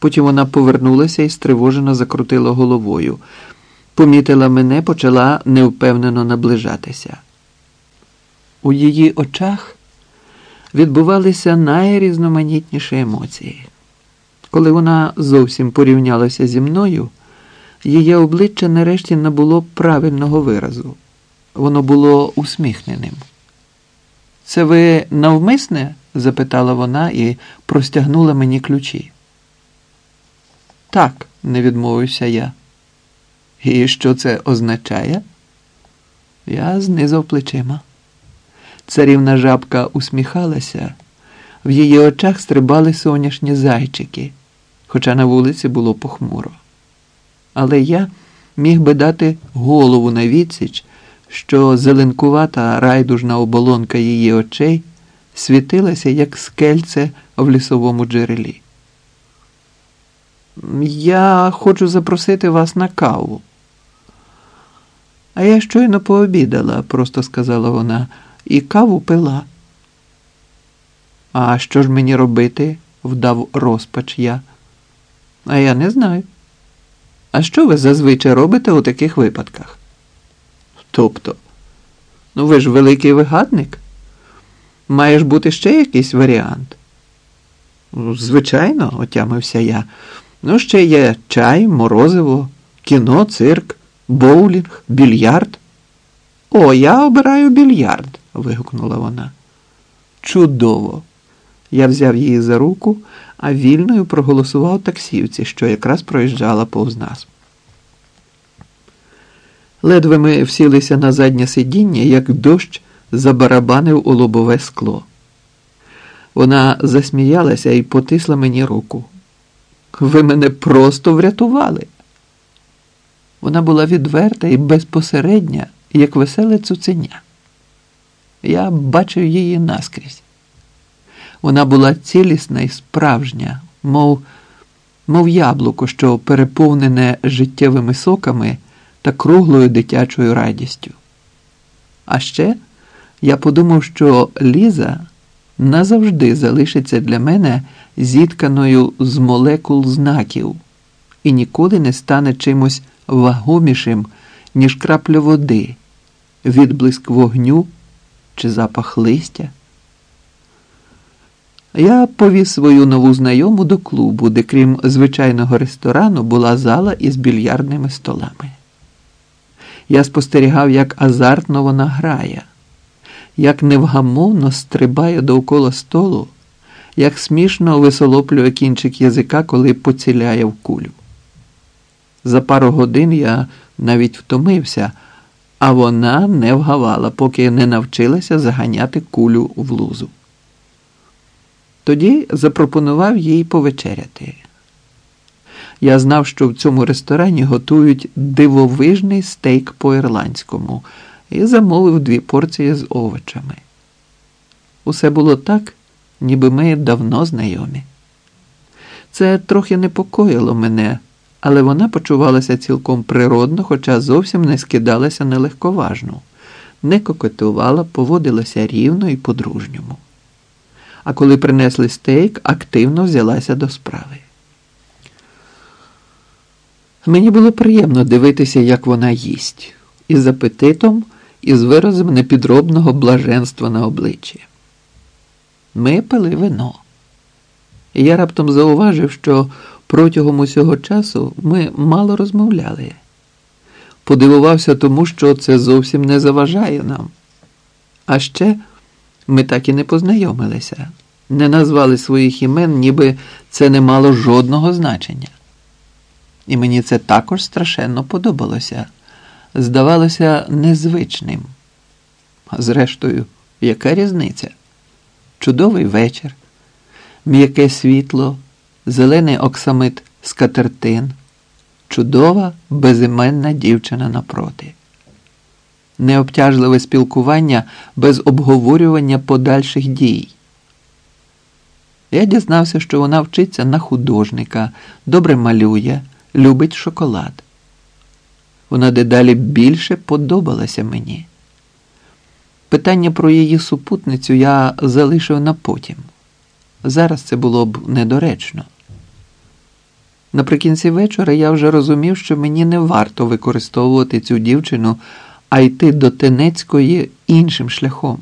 Потім вона повернулася і стривожено закрутила головою. Помітила мене, почала невпевнено наближатися. У її очах відбувалися найрізноманітніші емоції. Коли вона зовсім порівнялася зі мною, її обличчя нарешті набуло правильного виразу. Воно було усміхненим. Це ви навмисне? запитала вона і простягнула мені ключі. Так, не відмовився я. І що це означає? Я знизав плечима. Царівна жабка усміхалася, в її очах стрибали соняшні зайчики, хоча на вулиці було похмуро. Але я міг би дати голову на відсіч, що зеленкувата райдужна оболонка її очей світилася, як скельце в лісовому джерелі. Я хочу запросити вас на каву. А я щойно пообідала, просто сказала вона, і каву пила. А що ж мені робити? вдав розпач я. А я не знаю. А що ви зазвичай робите у таких випадках? Тобто, ну ви ж великий вигадник. Має ж бути ще якийсь варіант? «Ну, Звичайно, отямився я. Ну, ще є чай, морозиво, кіно, цирк, боулінг, більярд. О, я обираю більярд, вигукнула вона. Чудово! Я взяв її за руку, а вільною проголосував таксівці, що якраз проїжджала повз нас. Ледве ми всілися на заднє сидіння, як дощ забарабанив у лобове скло. Вона засміялася і потисла мені руку. Ви мене просто врятували. Вона була відверта і безпосередня, як веселе цуценя. Я бачив її наскрізь. Вона була цілісна і справжня, мов, мов яблуко, що переповнене життєвими соками та круглою дитячою радістю. А ще я подумав, що Ліза назавжди залишиться для мене зітканою з молекул знаків і ніколи не стане чимось вагомішим, ніж крапля води, відблиск вогню чи запах листя. Я повіз свою нову знайому до клубу, де, крім звичайного ресторану, була зала із більярдними столами. Я спостерігав, як азартно вона грає, як невгамовно стрибає довкола столу, як смішно висолоплює кінчик язика, коли поціляє в кулю. За пару годин я навіть втомився, а вона не вгавала, поки не навчилася заганяти кулю в лузу. Тоді запропонував їй повечеряти. Я знав, що в цьому ресторані готують дивовижний стейк по-ірландському і замовив дві порції з овочами. Усе було так, ніби ми давно знайомі. Це трохи непокоїло мене, але вона почувалася цілком природно, хоча зовсім не скидалася нелегковажну, не кокетувала, поводилася рівно і по-дружньому. А коли принесли стейк, активно взялася до справи. Мені було приємно дивитися, як вона їсть, із апетитом і з виразом непідробного блаженства на обличчі. Ми пили вино. І я раптом зауважив, що протягом усього часу ми мало розмовляли. Подивувався тому, що це зовсім не заважає нам. А ще ми так і не познайомилися, не назвали своїх імен, ніби це не мало жодного значення. І мені це також страшенно подобалося, здавалося незвичним. Зрештою, яка різниця? Чудовий вечір, м'яке світло, зелений оксамит скатертин, чудова безіменна дівчина напроти. Необтяжливе спілкування без обговорювання подальших дій. Я дізнався, що вона вчиться на художника, добре малює любить шоколад. Вона дедалі більше подобалася мені. Питання про її супутницю я залишив на потім. Зараз це було б недоречно. Наприкінці вечора я вже розумів, що мені не варто використовувати цю дівчину, а йти до Тенецької іншим шляхом.